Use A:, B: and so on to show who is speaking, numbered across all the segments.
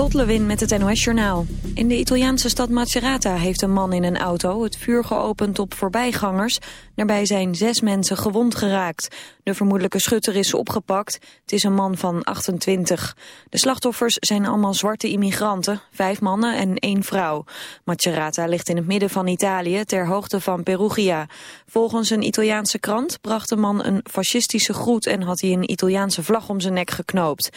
A: Lot Lewin met het NOS Journaal. In de Italiaanse stad Macerata heeft een man in een auto het vuur geopend op voorbijgangers. Daarbij zijn zes mensen gewond geraakt. De vermoedelijke schutter is opgepakt. Het is een man van 28. De slachtoffers zijn allemaal zwarte immigranten, vijf mannen en één vrouw. Macerata ligt in het midden van Italië, ter hoogte van Perugia. Volgens een Italiaanse krant bracht de man een fascistische groet en had hij een Italiaanse vlag om zijn nek geknoopt.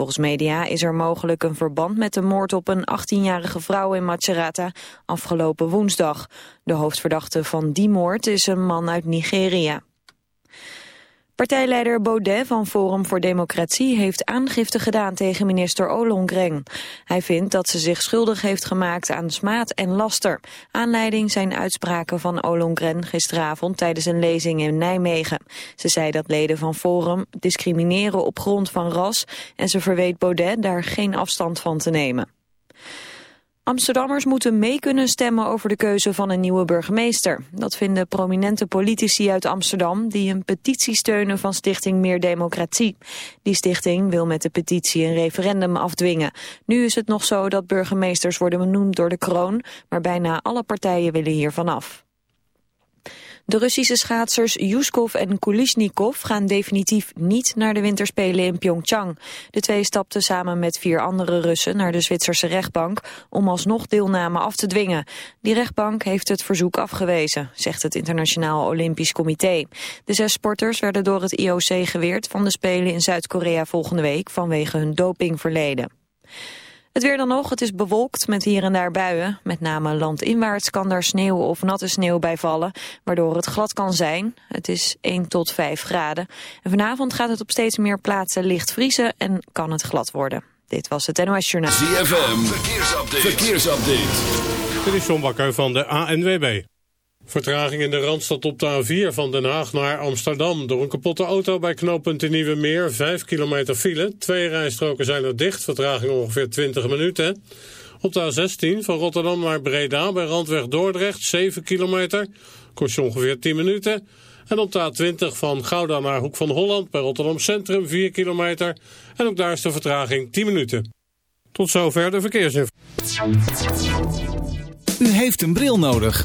A: Volgens media is er mogelijk een verband met de moord op een 18-jarige vrouw in Macerata afgelopen woensdag. De hoofdverdachte van die moord is een man uit Nigeria. Partijleider Baudet van Forum voor Democratie heeft aangifte gedaan tegen minister Ollongren. Hij vindt dat ze zich schuldig heeft gemaakt aan smaad en laster. Aanleiding zijn uitspraken van Ollongren gisteravond tijdens een lezing in Nijmegen. Ze zei dat leden van Forum discrimineren op grond van ras en ze verweet Baudet daar geen afstand van te nemen. Amsterdammers moeten mee kunnen stemmen over de keuze van een nieuwe burgemeester. Dat vinden prominente politici uit Amsterdam die een petitie steunen van Stichting Meer Democratie. Die stichting wil met de petitie een referendum afdwingen. Nu is het nog zo dat burgemeesters worden benoemd door de kroon, maar bijna alle partijen willen hiervan af. De Russische schaatsers Yuskov en Kulishnikov gaan definitief niet naar de winterspelen in Pyeongchang. De twee stapten samen met vier andere Russen naar de Zwitserse rechtbank om alsnog deelname af te dwingen. Die rechtbank heeft het verzoek afgewezen, zegt het Internationaal Olympisch Comité. De zes sporters werden door het IOC geweerd van de Spelen in Zuid-Korea volgende week vanwege hun dopingverleden. Het weer dan nog, het is bewolkt met hier en daar buien. Met name landinwaarts kan daar sneeuw of natte sneeuw bij vallen, waardoor het glad kan zijn. Het is 1 tot 5 graden. En vanavond gaat het op steeds meer plaatsen licht vriezen en kan het glad worden. Dit was het NOS Journaal.
B: ZFM, verkeersupdate. verkeersupdate.
C: Dit is John Bakker van de ANWB. Vertraging in de Randstad op de A4 van Den Haag naar Amsterdam. Door een kapotte auto bij knooppunt in Nieuwe Meer. 5 kilometer file. Twee rijstroken zijn er dicht. Vertraging ongeveer 20 minuten. Op de A16 van Rotterdam naar Breda bij Randweg Dordrecht. 7 kilometer. Kost je ongeveer 10 minuten. En op de A20 van Gouda naar Hoek van Holland bij Rotterdam Centrum. 4 kilometer. En ook daar is de vertraging 10 minuten. Tot zover de verkeersinformatie.
D: U heeft een bril nodig.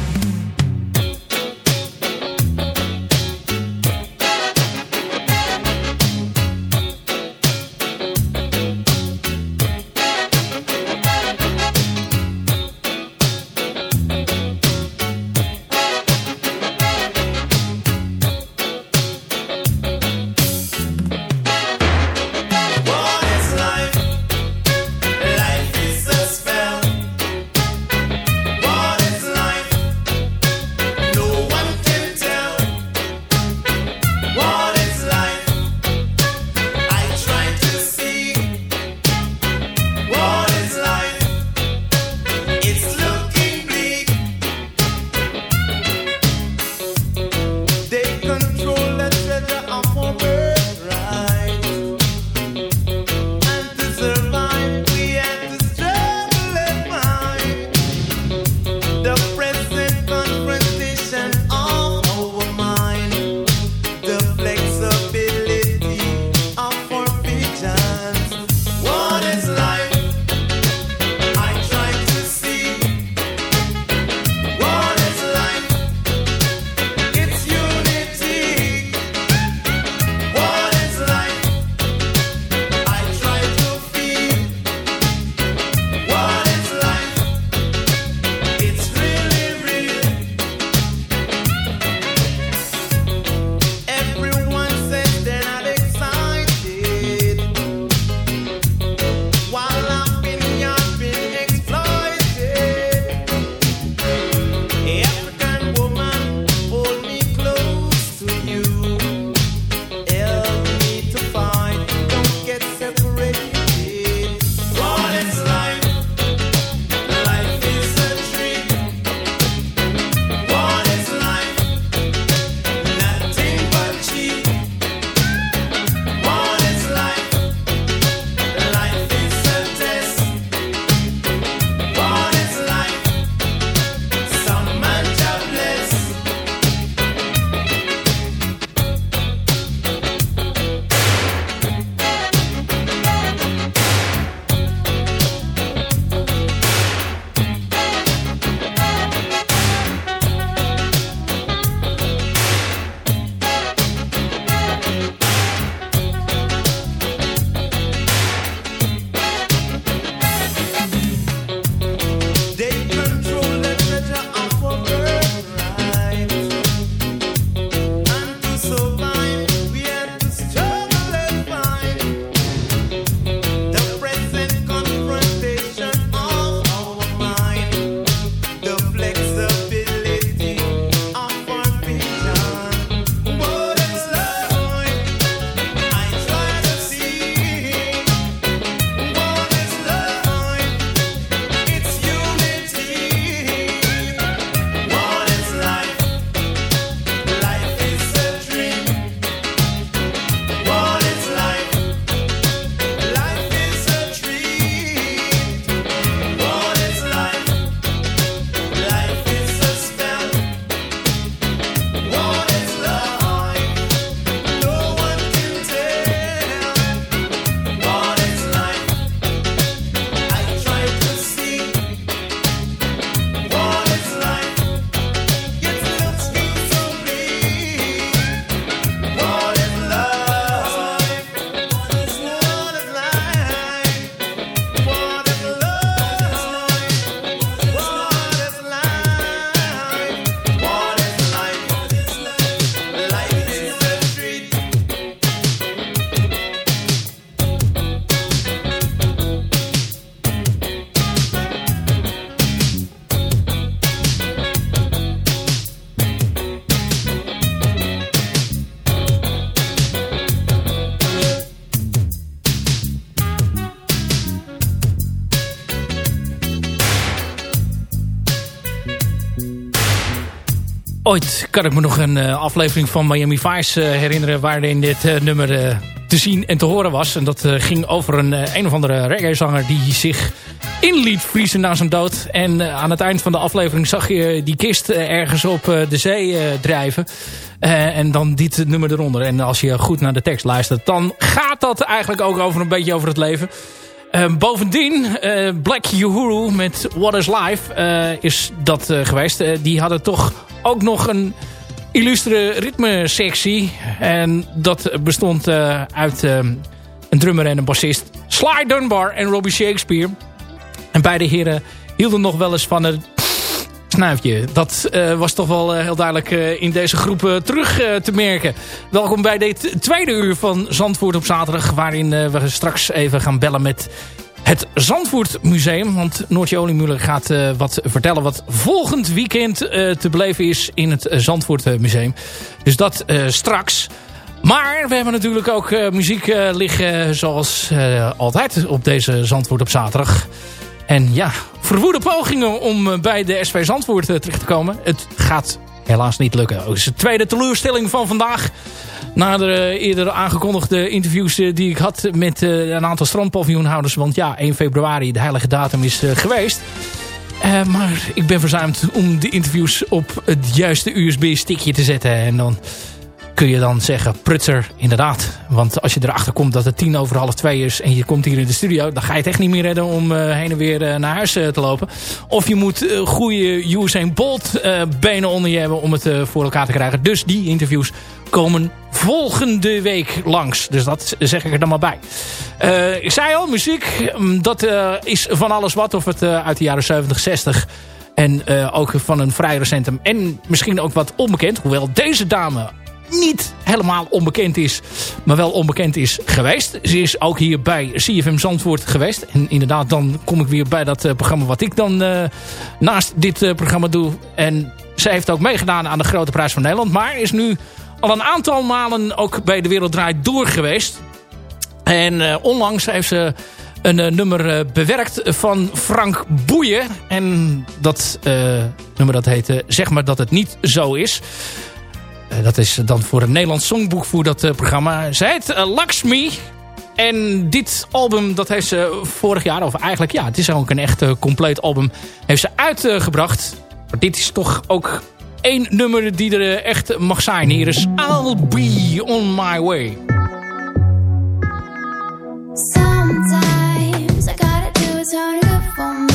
E: Ooit kan ik me nog een uh, aflevering van Miami Vice uh, herinneren... waarin dit uh, nummer te zien en te horen was. En dat ging over een, een of andere reggae-zanger... die zich in liet vriezen na zijn dood. En aan het eind van de aflevering zag je die kist ergens op de zee drijven. en dan dit nummer eronder. En als je goed naar de tekst luistert... dan gaat dat eigenlijk ook over een beetje over het leven... Bovendien, Black Uhuru met What is Life is dat geweest. die hadden toch ook nog een illustre ritmesectie. En dat bestond uit een drummer en een bassist. Sly Dunbar en Robbie Shakespeare. En beide heren hielden nog wel eens van het snuifje. Dat uh, was toch wel heel duidelijk in deze groep terug te merken. Welkom bij dit tweede uur van Zandvoort op zaterdag. Waarin we straks even gaan bellen met het Zandvoort Museum. Want Noortje Oliemuller gaat wat vertellen wat volgend weekend te beleven is in het Zandvoort Museum. Dus dat straks. Maar we hebben natuurlijk ook muziek liggen zoals altijd op deze Zandvoort op zaterdag. En ja, verwoede pogingen om eh, bij de SV Zandvoort eh, terecht te komen. Het gaat helaas niet lukken. Het is de tweede teleurstelling van vandaag. Na de eh, eerder aangekondigde interviews die ik had met een aantal strandpaviljoenhouders. Want ja, 1 februari, de heilige datum, is geweest. maar ik ben verzuimd om de interviews op het juiste USB-stickje te zetten. En dan kun je dan zeggen, prutser, inderdaad. Want als je erachter komt dat het tien over half twee is... en je komt hier in de studio... dan ga je het echt niet meer redden om uh, heen en weer uh, naar huis uh, te lopen. Of je moet goede Usain Bolt benen onder je hebben... om het voor elkaar te krijgen. Dus die interviews komen volgende week langs. Dus dat zeg ik er dan maar bij. ik zei al, muziek, mm, dat is van alles wat. Of het uit de jaren 70, 60... En ook van een vrij recente en misschien ook wat onbekend. Hoewel deze dame niet helemaal onbekend is, maar wel onbekend is geweest. Ze is ook hier bij CFM Zandvoort geweest. En inderdaad, dan kom ik weer bij dat uh, programma wat ik dan uh, naast dit uh, programma doe. En zij heeft ook meegedaan aan de Grote Prijs van Nederland. Maar is nu al een aantal malen ook bij de Wereld Draait Door geweest. En onlangs heeft ze een nummer bewerkt van Frank Boeien. En dat nummer dat heette Zeg maar dat het niet zo is. Eh, dat is dan voor een Nederlands songboek voor dat eh, programma. Zij heet uh, Lakshmi. En dit album, dat heeft ze vorig jaar, of eigenlijk ja, het is ook een echt compleet album, heeft ze uitgebracht. Maar dit is toch ook één nummer die er echt mag zijn. Hier is I'll Be On My Way. Sometimes I gotta do what's only good for.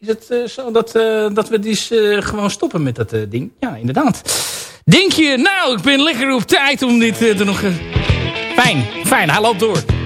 F: Is het eh, zo dat, eh, dat we dus gewoon stoppen met dat ding? Ja, inderdaad. Denk je, nou, ik ben lekker op tijd om dit er nog... Fijn, fijn, hij loopt door.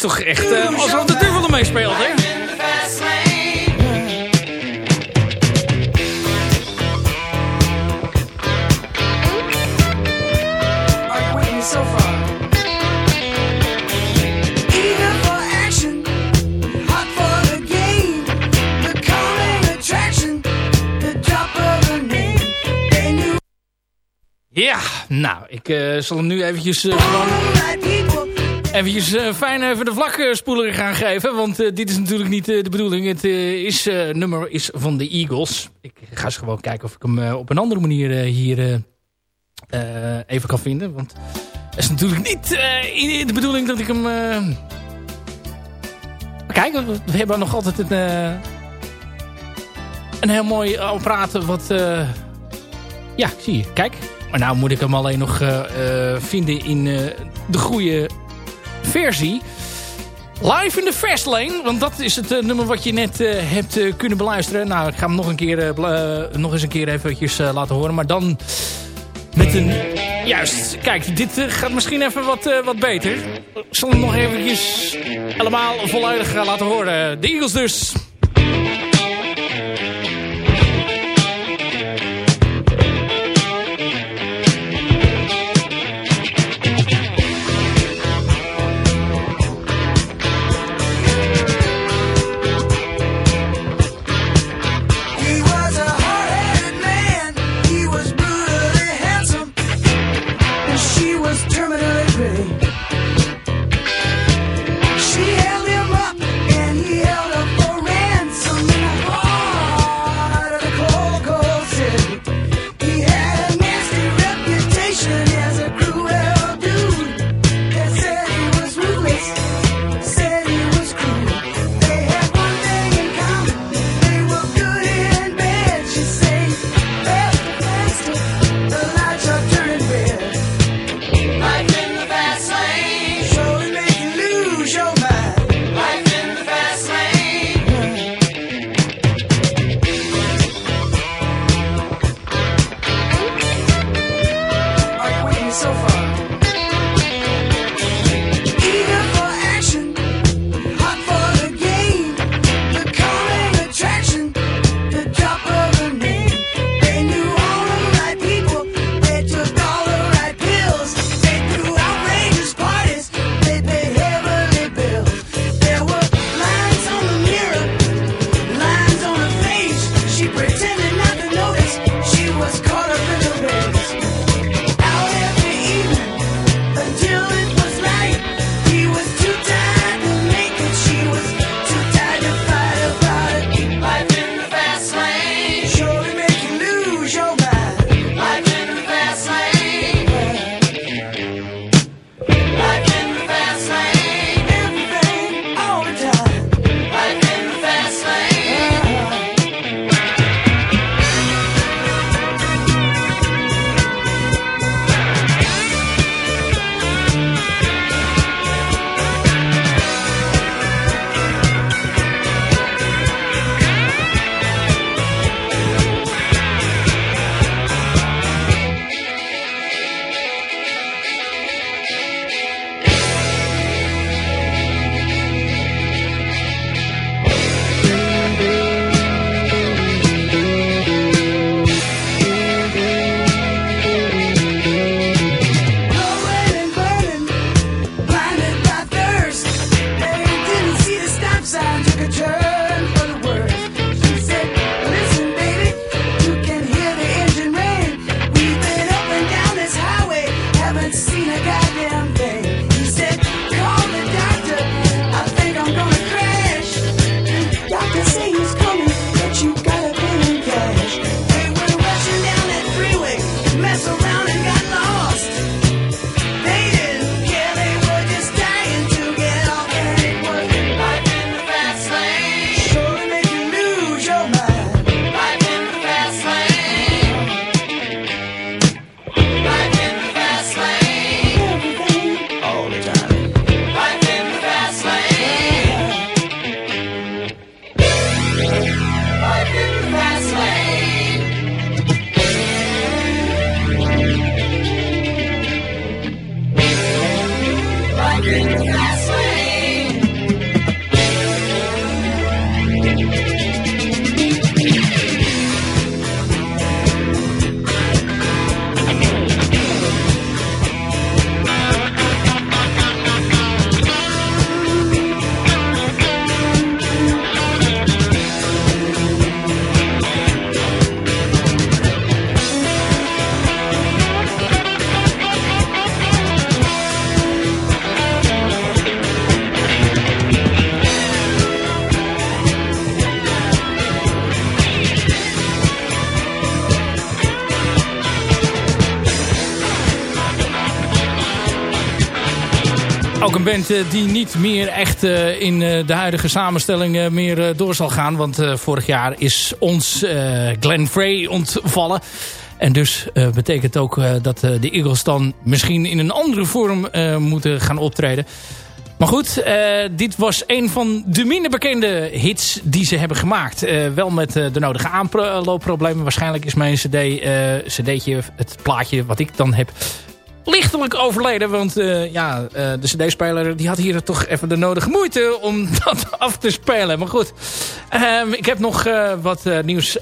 F: Is toch echt eh, alsof de duivel ermee speelt, hè?
E: so far?
F: Ja, nou, ik eh, zal hem nu eventjes eh, gewoon...
E: people.
F: Eventjes eh, fijn even de vlakspoeler gaan geven. Want eh, dit is natuurlijk niet eh, de bedoeling. Het eh, is, eh, nummer is van de Eagles. Ik ga eens gewoon kijken of ik hem eh, op een andere manier eh, hier eh, eh, even kan vinden. Want het is natuurlijk niet eh, in- de bedoeling dat ik hem... eh, kijk, we, hebben nog altijd een, eh, een heel mooi apparaat wat... eh, Ja, zie je. Kijk. Maar nou moet ik hem alleen nog eh, eh, vinden in eh, de goede versie. Live in de Fastlane. Want dat is het eh, nummer wat je net eh, hebt eh, kunnen beluisteren. Nou, ik ga hem nog, een keer, nog eens een keer eventjes laten horen. Maar dan met een... Juist, kijk, dit gaat misschien even wat, wat beter. Ik zal hem nog eventjes helemaal volledig laten horen. De Eagles dus.
E: Eh, die niet meer echt eh, in eh, de huidige samenstelling meer door zal gaan. Want vorig jaar is ons Glenn Frey ontvallen. En dus betekent ook dat de Eagles dan misschien in een andere vorm moeten gaan optreden. Maar goed, dit was een van de minder bekende hits die ze hebben gemaakt. Wel met de nodige aanloopproblemen. Waarschijnlijk is mijn cd, cd'tje, het plaatje wat ik dan heb, lichtelijk overleden. Want eh, ja, eh, de cd-speler die had hier toch even de nodige moeite om dat af te spelen. Maar goed, Ehm, ik heb nog eh, wat nieuws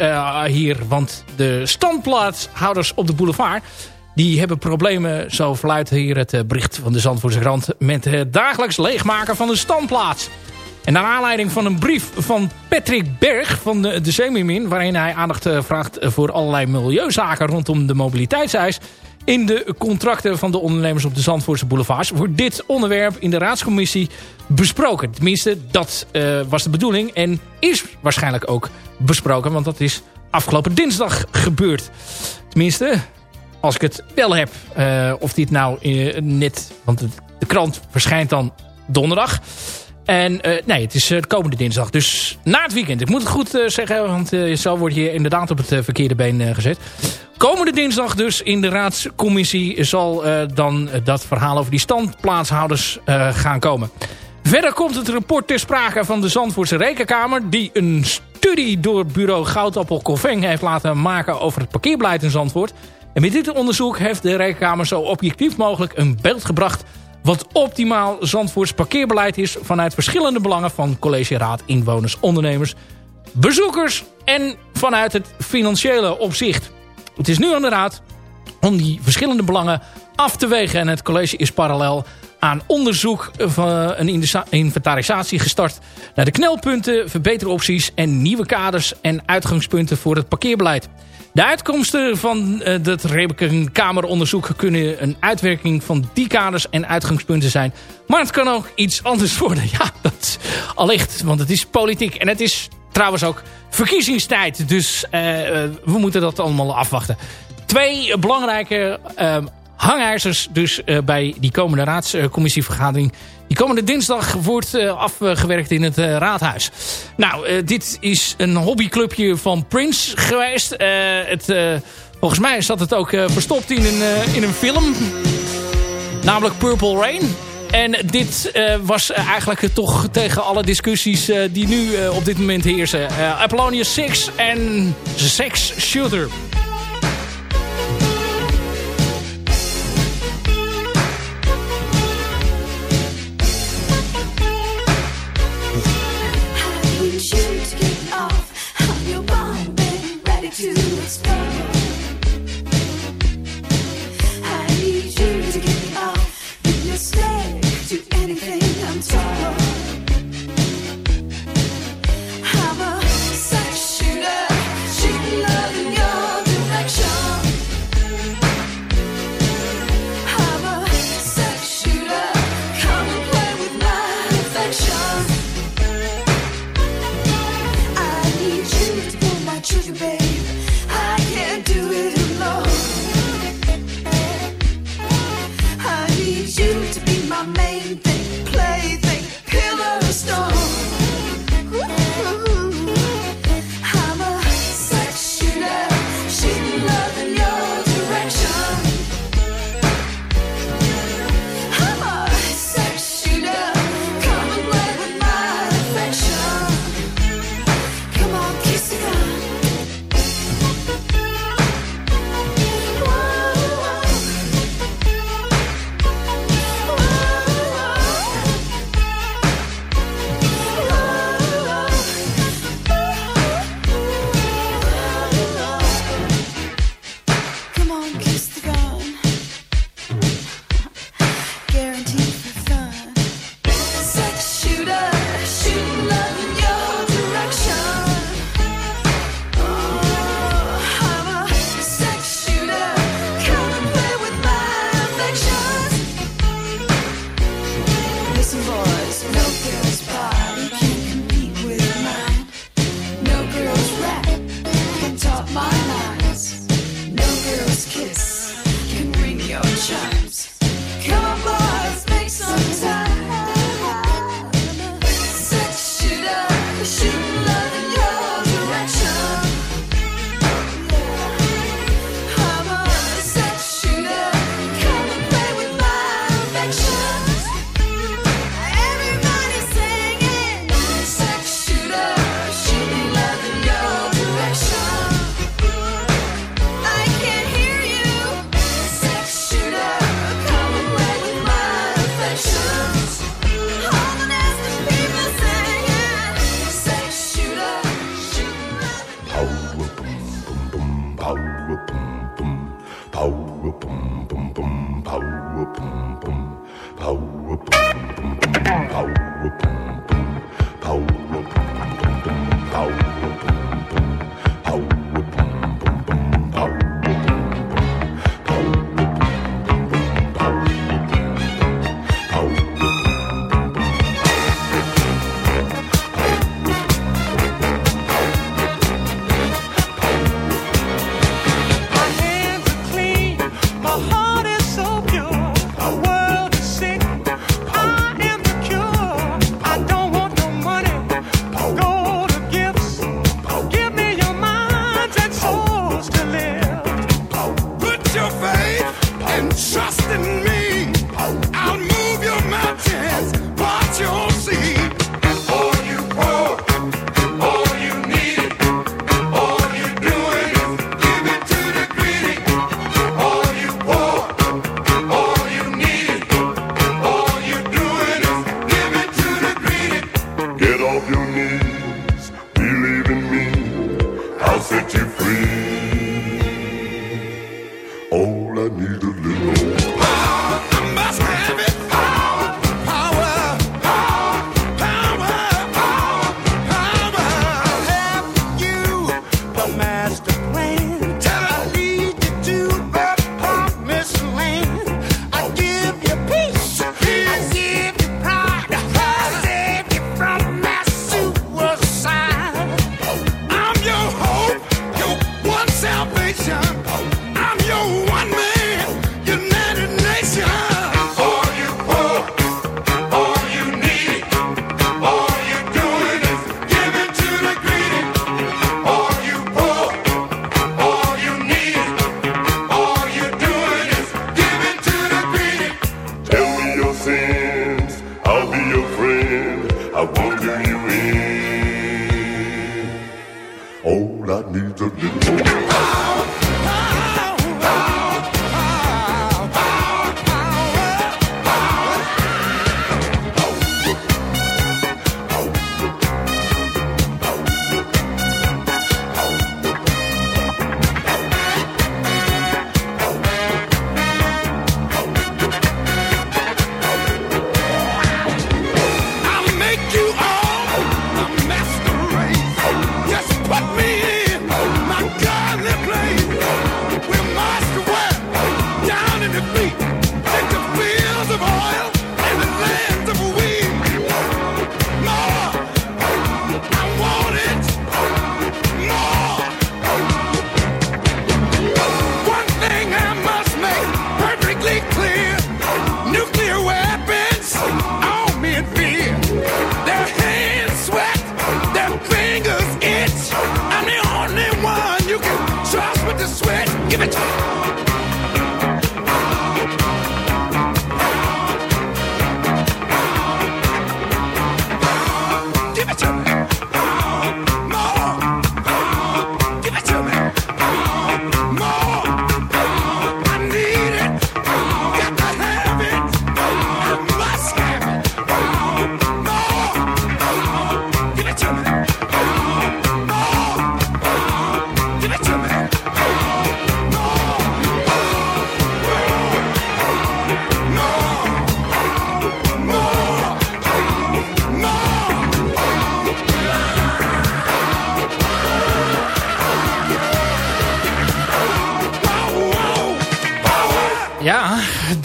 E: hier. Want de standplaatshouders op de boulevard... die hebben problemen, zo verluidt hier het bericht van de Zandvoortse krant... met het dagelijks leegmaken van de standplaats. En naar aanleiding van een brief van Patrick Berg van de, de Semimin... waarin hij aandacht vraagt voor allerlei milieuzaken rondom de mobiliteitseis... in de contracten van de ondernemers op de Zandvoortse boulevards... wordt dit onderwerp in de raadscommissie besproken. Tenminste, dat eh, was de bedoeling en is waarschijnlijk ook besproken... want dat is afgelopen dinsdag gebeurd. Tenminste, als ik het wel heb, eh, of dit nou eh, net... want de krant verschijnt dan donderdag... En eh, nee, het is eh, de komende dinsdag. Dus na het weekend. Ik moet het goed eh, zeggen, want zo word je inderdaad op het verkeerde been gezet. Komende dinsdag dus in de raadscommissie zal dan dat verhaal over die standplaatshouders gaan komen. Verder komt het rapport ter sprake van de Zandvoortse Rekenkamer... die een studie door bureau Goudappel Colveng heeft laten maken over het parkeerbeleid in Zandvoort. En met dit onderzoek heeft de Rekenkamer zo objectief mogelijk een beeld gebracht wat optimaal Zandvoorts parkeerbeleid is... vanuit verschillende belangen van collegieraad, inwoners, ondernemers, bezoekers... en vanuit het financiële opzicht. Het is nu aan de raad om die verschillende belangen af te wegen... en het college is parallel aan onderzoek van een insa- inventarisatie gestart... naar de knelpunten, verbeteropties en nieuwe kaders... en uitgangspunten voor het parkeerbeleid. De uitkomsten van eh, dat Rekenkameronderzoek kunnen een uitwerking van die kaders en uitgangspunten zijn. Maar het kan ook iets anders worden. Ja, dat allicht, want het is politiek. En het is trouwens ook verkiezingstijd. Dus eh, eh, we moeten dat allemaal afwachten. Twee belangrijke eh, hangijzers dus bij die komende raadscommissievergadering. Die komende dinsdag wordt eh, afgewerkt in het eh, raadhuis. Nou, eh, dit is een hobbyclubje van Prince geweest. Het, volgens mij zat het ook verstopt in een, in een film. Namelijk Purple Rain. En dit was eigenlijk toch tegen alle discussies die nu op dit moment heersen. Apollonia 6 en Sex Shooter.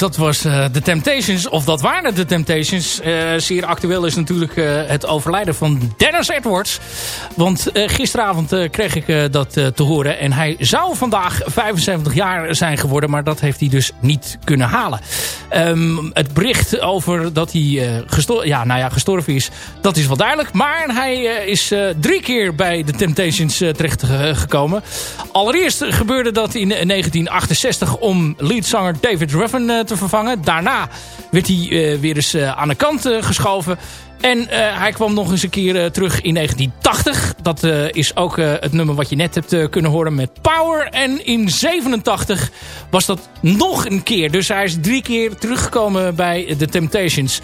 E: dat was uh, The Temptations. Of dat waren The Temptations. Uh, zeer actueel is natuurlijk eh, het overlijden van Dennis Edwards. Want gisteravond kreeg ik dat te horen. En hij zou vandaag 75 jaar zijn geworden. Maar dat heeft hij dus niet kunnen halen. Ehm, het bericht over dat hij eh, gestor ja, nou ja, gestorven is, dat is wel duidelijk. Maar hij eh, is eh, drie keer bij de Temptations terechtgekomen. Allereerst gebeurde dat in 1968 om leadzanger David Ruffin te vervangen. Daarna werd hij weer eens aan de kant geschoven. En eh, hij kwam nog eens een keer eh, terug in 1980. Dat eh, is ook het nummer wat je net hebt kunnen horen met Power. En in 87 was dat nog een keer. Dus hij is drie keer teruggekomen bij The Temptations.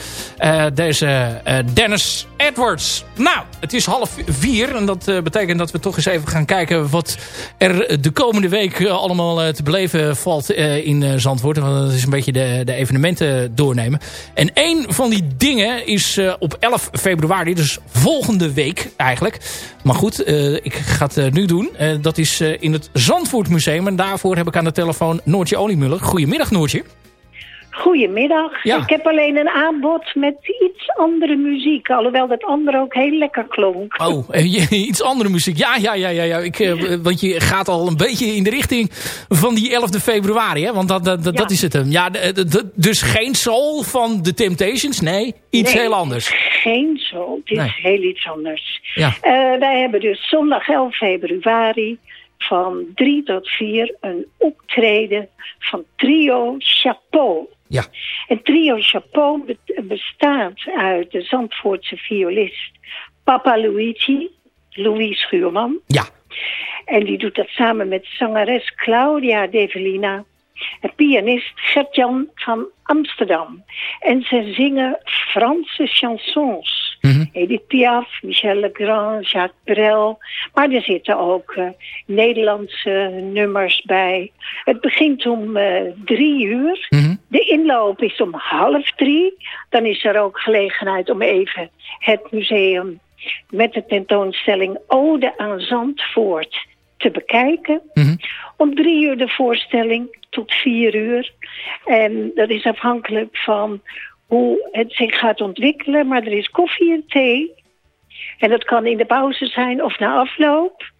E: Deze Dennis Edwards. Nou, het is half vier. En dat betekent dat we toch eens even gaan kijken... wat er de komende week allemaal te beleven valt in Zandvoort. Want dat is een beetje de, de evenementen doornemen. En een van die dingen is op 11 februari. Dus volgende week eigenlijk. Maar goed, eh, ik ga het eh, nu doen. Eh, dat is in het Zandvoortmuseum. En daarvoor heb ik aan de telefoon Noortje Oliemuller. Goedemiddag Noortje.
G: Goedemiddag.
E: Ja.
G: Ik heb alleen een aanbod met iets andere muziek. Alhoewel dat andere ook heel lekker klonk.
E: Oh, eh, iets andere muziek. Ja, ja, ja, ja. ja. Ik, eh, want je gaat al een beetje in de richting van die 11 februari. Hè? Want dat, dat, dat,
G: Ja.
E: dat is het hem. Ja, de- de- dus geen soul van The Temptations. Nee, iets
G: Nee,
E: heel anders.
G: Geen zo. Het is
E: Nee.
G: heel iets anders.
E: Ja.
G: Eh, wij hebben dus zondag 11 februari van 3 tot 4 een optreden van Trio Chapeau.
E: Ja.
G: En Trio Chapeau be- bestaat uit de Zandvoortse violist Papa Luigi, Louis Schuurman.
E: Ja.
G: En die doet dat samen met zangeres Claudia Develina en pianist Gertjan van Amsterdam. En ze zingen Franse chansons.
E: Mhm.
G: Edith Piaf, Michel Legrand, Jacques Brel. Maar er zitten ook eh, Nederlandse nummers bij. Het begint om eh, drie uur.
E: Mhm.
G: De inloop is om half drie. Dan is er ook gelegenheid om even het museum met de tentoonstelling Ode aan Zandvoort te bekijken.
E: Mhm.
G: Om drie uur de voorstelling tot vier uur. En dat is afhankelijk van hoe het zich gaat ontwikkelen. Maar er is koffie en thee. En dat kan in de pauze zijn of na afloop.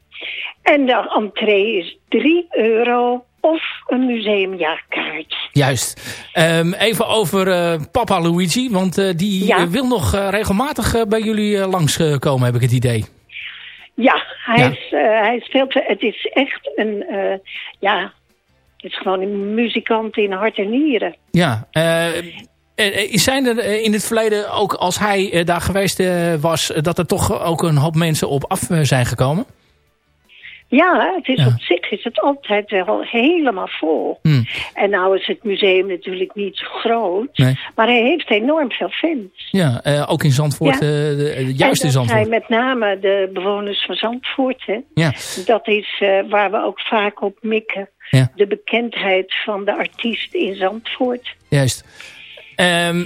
G: En de entree is 3 euro of een museumjaarkaart.
E: Juist. Ehm, even over eh, Papa Luigi. Want eh, die
G: Ja.
E: eh, wil nog regelmatig bij jullie langskomen, heb ik het idee.
G: Ja, hij,
E: Ja.
G: Is, hij speelt. Het is echt een. ja, het is gewoon een muzikant in hart en nieren.
E: Ja. zijn er in het verleden, ook als hij daar geweest was... dat er toch ook een hoop mensen op af zijn gekomen?
G: Ja, het is
E: Ja.
G: op zich is het altijd wel helemaal vol.
E: Hmm.
G: En nou is het museum natuurlijk niet zo groot.
E: Nee.
G: Maar hij heeft enorm veel fans.
E: Ja, eh, ook in Zandvoort.
G: Ja.
E: eh, de- juist in
G: dat
E: Zandvoort.
G: zijn met name de bewoners van Zandvoort. Hè.
E: Ja.
G: Dat is eh, waar we ook vaak op mikken.
E: Ja.
G: De bekendheid van de artiest in Zandvoort.
E: Juist. Ehm,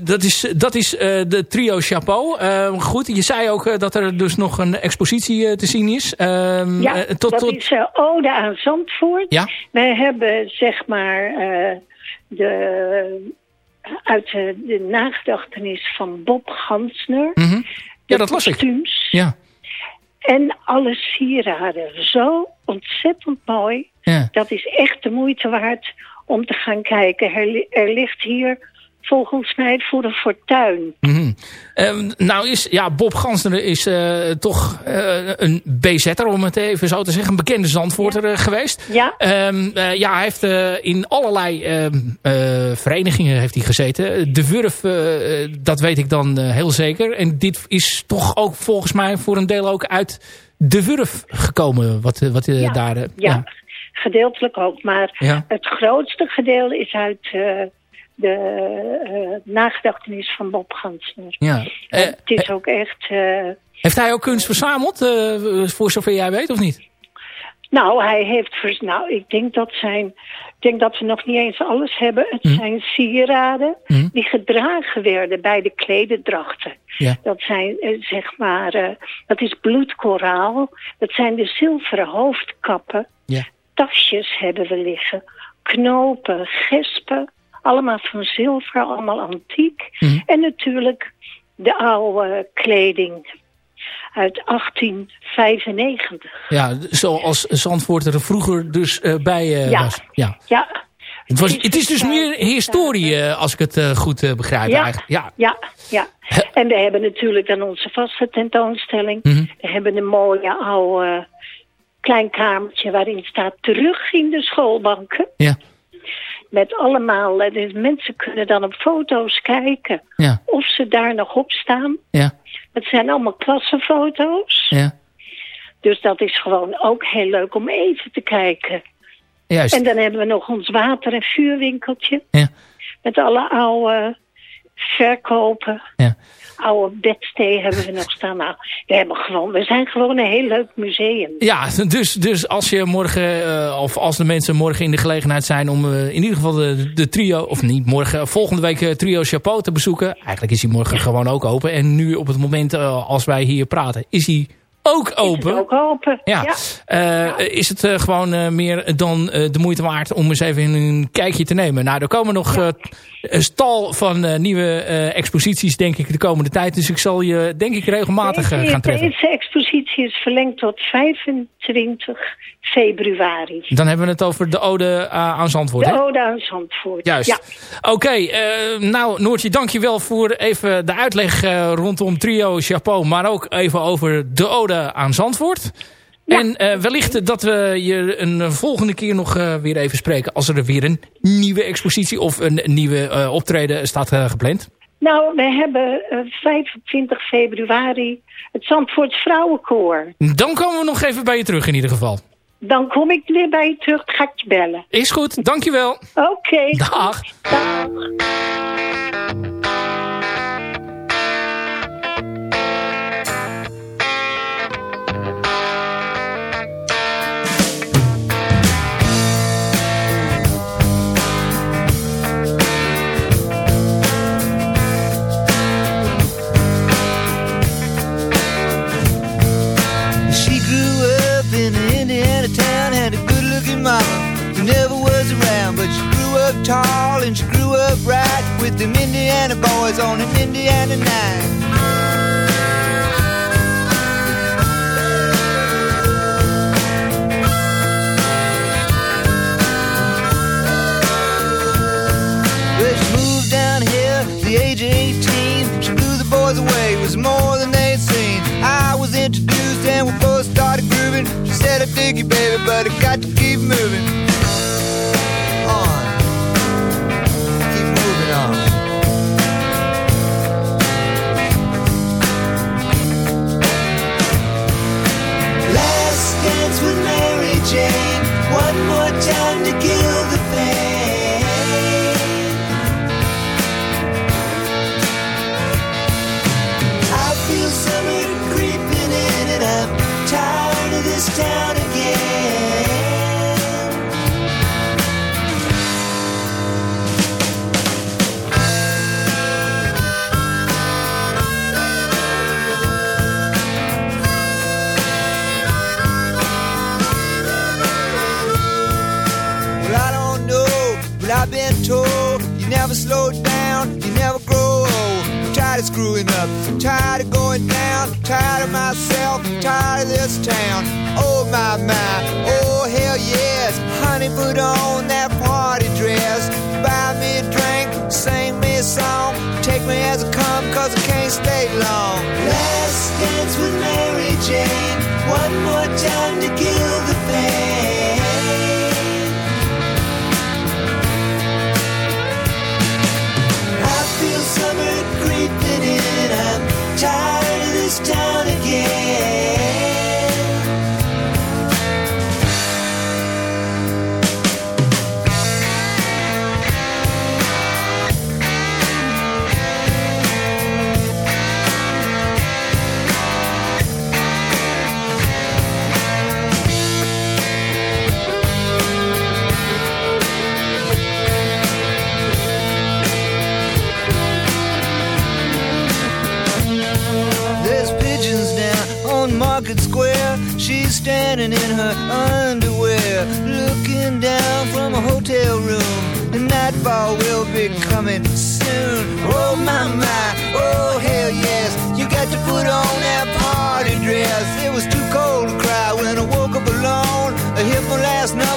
E: dat is, dat is eh, de trio Chapeau. Ehm, goed, je zei ook eh, dat er dus nog een expositie eh, te zien is. Ehm,
G: Ja,
E: tot,
G: dat
E: tot,
G: is Ode aan Zandvoort.
E: Ja.
G: Wij hebben zeg maar de, uit de, de nagedachtenis van Bob Gansner.
E: Mhm. Ja, dat las ik. Ja,
G: En alle sieraden. Zo ontzettend mooi.
E: ja.
G: Dat is echt de moeite waard om te gaan kijken. Er, li- er ligt hier volgens mij voor een fortuin.
E: Mhm. Ehm, nou is, ja, Bob Gansner is eh, toch eh, een BZ'er, om het even zo te zeggen. Een bekende Zandvoorter eh, geweest.
G: Ja,
E: Ehm, eh, ja, hij heeft in allerlei ehm, eh, verenigingen heeft hij gezeten. De Wurf, dat weet ik dan heel zeker. En dit is toch ook volgens mij voor een deel ook uit de Wurf gekomen. Wat, wat
G: Ja,
E: daar...
G: ja, gedeeltelijk ook. Maar
E: Ja.
G: het grootste gedeelte is uit eh, de eh, nagedachtenis van Bob Gansner.
E: ja. Eh,
G: het is ook echt...
E: heeft hij ook kunst verzameld, voor zover jij weet, of niet?
G: nou, hij heeft... vers- Nou, ik denk dat zijn... Ik denk dat we nog niet eens alles hebben. Het
E: Hm.
G: zijn sieraden
E: Hm.
G: die gedragen werden bij de klededrachten.
E: Ja.
G: Dat zijn, zeg maar, dat is bloedkoraal. Dat zijn de zilveren hoofdkappen.
E: Ja.
G: Tasjes hebben we liggen. Knopen, gespen. Allemaal van zilver, allemaal antiek.
E: Mhm.
G: En natuurlijk de oude kleding uit 1895.
E: Ja, zoals Zandvoort er vroeger dus eh, bij eh,
G: Ja.
E: was. Ja.
G: Ja,
E: Het, was,
G: is
E: het is dus
G: dus,
E: meer
G: eh,
E: historie, eh, als ik het eh, goed eh, begrijp
G: Ja.
E: eigenlijk. Ja.
G: ja, ja. En we hebben natuurlijk dan onze vaste tentoonstelling.
E: Mhm.
G: We hebben een mooie oude klein kamertje waarin staat terug in de schoolbanken.
E: Ja.
G: Met allemaal, dus mensen kunnen dan op foto's kijken
E: Ja.
G: of ze daar nog op staan.
E: Ja.
G: Het zijn allemaal klassenfoto's.
E: Ja.
G: Dus dat is gewoon ook heel leuk om even te kijken.
E: Juist.
G: En dan hebben we nog ons water- en vuurwinkeltje.
E: Ja.
G: Met alle oude verkopen.
E: Ja.
G: Oude bedstee hebben we nog staan. Nou, we, hebben gewoon, we zijn gewoon een heel leuk museum.
E: Ja, dus, dus als je morgen, eh, of als de mensen morgen in de gelegenheid zijn om eh, in ieder geval de, de trio, of niet morgen, volgende week eh, trio Chapeau te bezoeken. Eigenlijk is hij morgen gewoon ook open. En nu op het moment eh, als wij hier praten, is hij ook open.
G: Is het ook open.
E: Ja. Eh, Is het eh, gewoon eh, meer dan de moeite waard om eens even een kijkje te nemen? Nou, er komen nog eh, een stal van nieuwe exposities, denk ik, de komende tijd. Dus ik zal je, denk ik, regelmatig gaan treffen.
G: Deze expositie is verlengd tot 25 februari.
E: Dan hebben we het over de ode aan Zandvoort, hè?
G: De Ode aan Zandvoort.
E: Juist.
G: Ja.
E: Oké, nou Noortje, dankjewel voor even de uitleg rondom trio Chapeau, maar ook even over de ode aan Zandvoort. En eh, wellicht dat we je een volgende keer nog eh, weer even spreken als er weer een nieuwe expositie of een nieuwe eh, optreden staat gepland.
G: Nou, we hebben eh, 25 februari het Zandvoorts Vrouwenkoor.
E: Dan komen we nog even bij je terug in ieder geval.
G: Dan kom ik weer bij je terug, ga ik je bellen.
E: Is goed, dankjewel.
G: Oké.
E: Dag.
G: Dag.
H: Tall and she grew up right with them Indiana boys on an Indiana night. She moved down here the age of 18. She blew the boys away, it was more than they'd seen. I was introduced and we both started grooving. She said, I dig you, baby, but I got to keep moving. Tired of screwing up, tired of going down, tired of myself, tired of this town. Oh my my, oh hell yes, honey, put on that party dress. Buy me a drink, sing me a song, take me as I come, cause I can't stay long. Last dance with Mary Jane, one more time to kill the pain. Standing in her underwear, looking down from a hotel room. The nightfall will be coming soon. Oh my my, oh hell yes, you got to put on that party dress. It was too cold to cry when I woke up alone. I hit last number,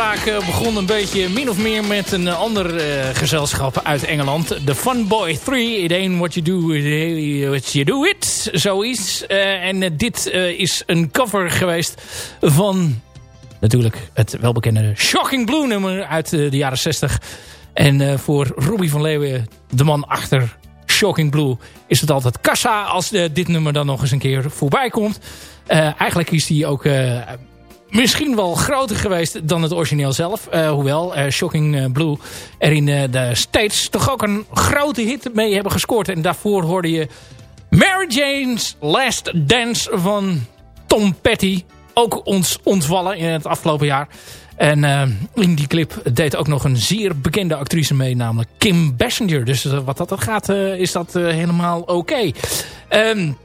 E: eh, begon een beetje min of meer met een ander eh, gezelschap uit Engeland. The Fun Boy 3. It ain't what you do, what you do it. Zoiets. Uh, en dit is een cover geweest van natuurlijk het welbekende Shocking Blue nummer uit de jaren 60. En voor Robbie van Leeuwen, de man achter Shocking Blue, is het altijd kassa als dit nummer dan nog eens een keer voorbij komt. eigenlijk is die ook misschien wel groter geweest dan het origineel zelf. Uh, hoewel uh, Shocking eh, Blue er in de States toch ook een grote hit mee hebben gescoord. En daarvoor hoorde je Mary Jane's Last Dance van Tom Petty. Ook ons ontvallen in het afgelopen jaar. En in die clip deed ook nog een zeer bekende actrice mee, namelijk Kim Basinger. Dus wat dat gaat, is dat helemaal oké. Um,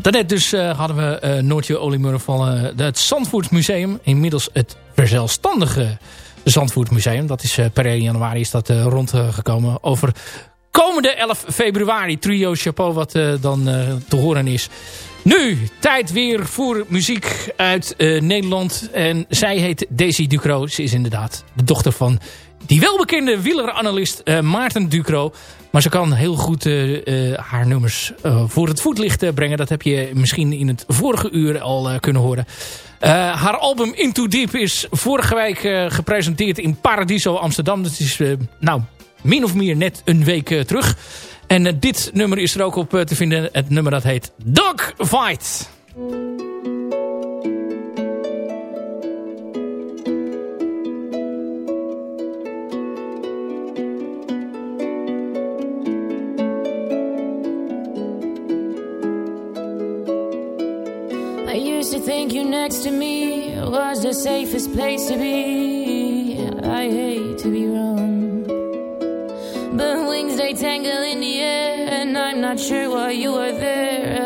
E: Daarnet dus uh, hadden we uh, Noortje Olimurren van uh, het Zandvoortsmuseum. Inmiddels het verzelfstandige Zandvoortmuseum. Dat is per 1 januari is dat rondgekomen. Over komende 11 februari. Trio Chapeau wat dan te horen is. Nu, tijd weer voor muziek uit Nederland. En zij heet Daisy Ducro. Ze is inderdaad de dochter van die welbekende wieleranalist Maarten Ducro. Maar ze kan heel goed uh, uh, haar nummers uh, voor het voetlicht brengen. Dat heb je misschien in het vorige uur al kunnen horen. haar album Into Deep is vorige week gepresenteerd in Paradiso Amsterdam. Dat is nou min of meer net een week terug. En dit nummer is er ook op te vinden. Het nummer dat heet Dog Fight.
I: Think you next to me was the safest place to be. I hate to be wrong. But wings they tangle in the air, and I'm not sure why you were there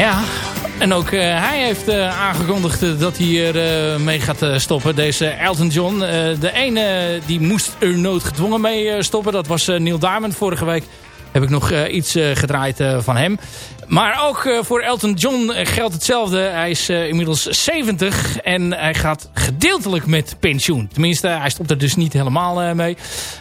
E: Ja, en ook eh, hij heeft eh, aangekondigd eh, dat hij er mee gaat stoppen. Deze Elton John. De ene die moest er noodgedwongen mee stoppen. Dat was Neil Diamond. Vorige week heb ik nog iets gedraaid van hem. Maar ook voor Elton John geldt hetzelfde. Hij is inmiddels 70 en hij gaat gedeeltelijk met pensioen. Tenminste, hij stopt er dus niet helemaal mee.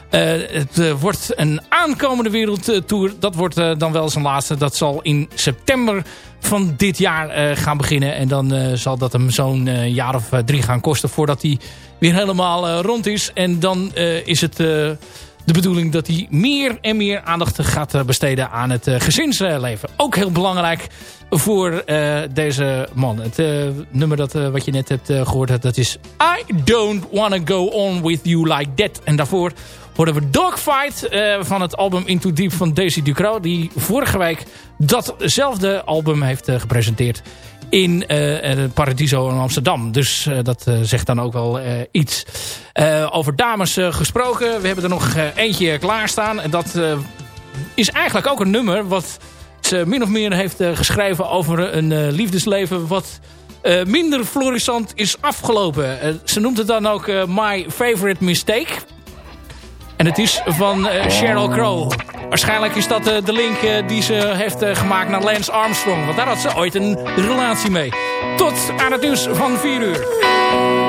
E: Het wordt een aankomende wereldtour. Dat wordt dan wel zijn laatste. Dat zal in september van dit jaar eh, gaan beginnen. En dan eh, zal dat hem zo'n eh, jaar of drie gaan kosten voordat hij weer helemaal rond is. En dan is het... de bedoeling dat hij meer en meer aandacht gaat besteden aan het gezinsleven. Ook heel belangrijk voor deze man. Het nummer dat, wat je net hebt eh, gehoord, dat is I Don't Wanna Go On With You Like That. En daarvoor hoorden we Dogfight eh, van het album Into Deep van Daisy Ducro. Die vorige week datzelfde album heeft eh, gepresenteerd in het Paradiso in Amsterdam. Dus dat zegt dan ook wel iets. Over dames gesproken. We hebben er nog eentje klaarstaan. En dat is eigenlijk ook een nummer wat ze min of meer heeft geschreven over een liefdesleven wat minder florissant is afgelopen. Ze noemt het dan ook My Favorite Mistake. En het is van eh, Sheryl Crow. Waarschijnlijk is dat eh, de link eh, die ze heeft gemaakt naar Lance Armstrong. Want daar had ze ooit een relatie mee. Tot aan het nieuws van 4 uur.